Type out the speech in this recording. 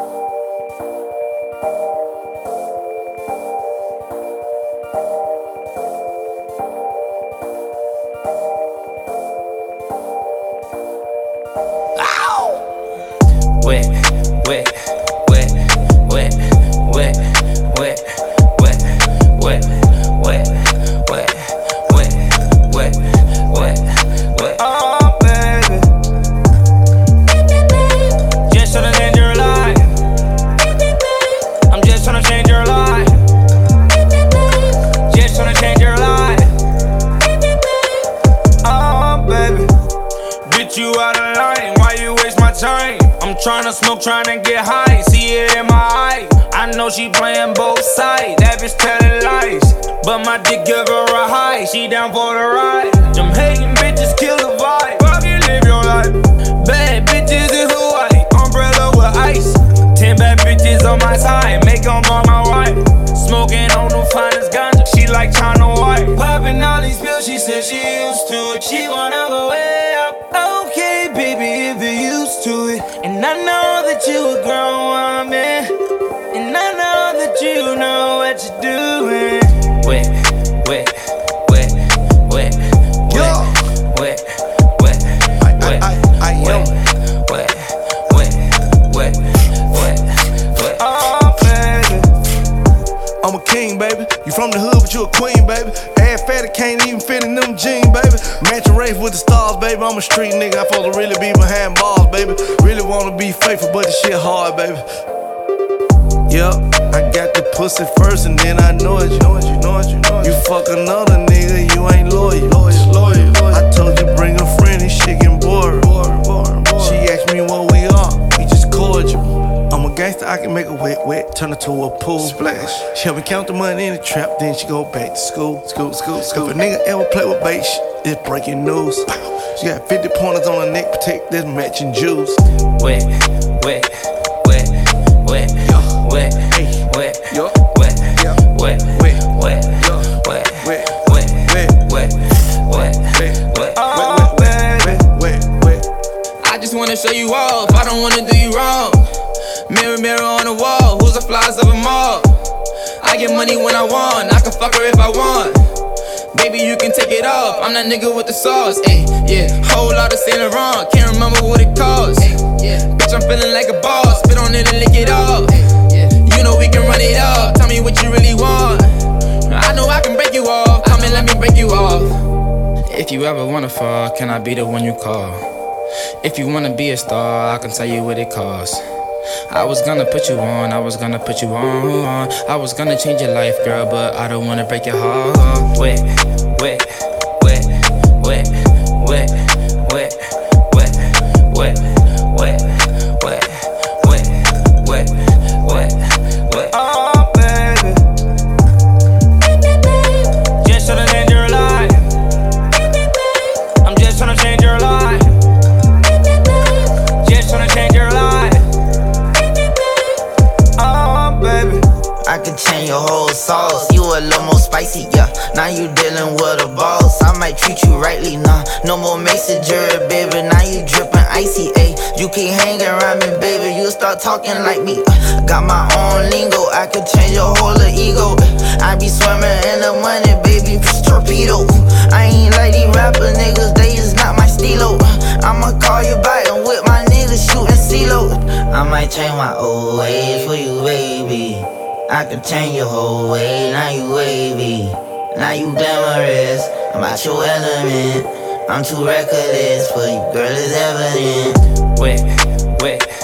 Ow! Wait. Tryna smoke, tryna get high. See it in my eye. I know she playing both sides. That bitch telling lies. But my dick give her a high. She down for the ride. Know that you a grown woman. And I know that you know what you're doing. Wet, wet, wet, wet, wet, wet, wet, wet, wet, wet, wet, wet, wet, wet. Oh, baby. I'm a king, baby. You from the hood, but you a queen, baby. Fatty can't even fit in them jeans, baby. Match a race with the stars, baby. I'm a street nigga. I supposed to really be behind bars, baby. Really wanna be faithful, but this shit hard, baby. Yep, I got the pussy first, and then I know it. You know it, you know it, you know it. You fuck another gangster, I can make a wet, wet, turn it to a pool. Splash. She help me count the money in the trap, then she go back to school. School, school, school. If a nigga ever play with bait, sh- it's breaking news. She got 50 pointers on her neck, protect this matching jewels. Wet, wet, wet, wet, wet, Hey. wet, Yo. wet, Yeah. wet, Wet. wet, Yo. wet, Wet. wet, Wet. wet, wet, Wet. wet. Oh, wet, wet, wet, wet. I just wanna show you off. I don't wanna do you wrong. Mirror, mirror on the wall. Who's the flies of them all? I get money when I want. I can fuck her if I want. Baby, you can take it off. I'm that nigga with the sauce. Ayy, yeah. Whole lot of Saint Laurent. Can't remember what it cost. yeah. Bitch, I'm feeling like a boss. Spit on it and lick it off. yeah. You know we can run it up. Tell me what you really want. I know I can break you off. Come and let me break you off. If you ever wanna fall, can I be the one you call? If you wanna be a star, I can tell you what it costs. I was gonna put you on, I was gonna put you on. I was gonna change your life, girl, but I don't wanna break your heart. Wet, wet, wet, wet, wet, I could change your whole sauce. You a little more spicy, yeah. Now you dealing with a boss. I might treat you rightly, nah. No more messenger, baby. Now you dripping icy, ayy. You keep hanging around me, baby. You start talking like me. Uh, got my own lingo. I could change your whole ego. I be swimming in the money, baby. Torpedo. I ain't like these rapper niggas. They is not my stilo. I'ma call you back and with my niggas shooting CeeLo. I might change my old ways for you, baby. I could change your whole way, now you wavy. Now you glamorous, I'm out your element. I'm too reckless for you, girl, it's evident. Wet,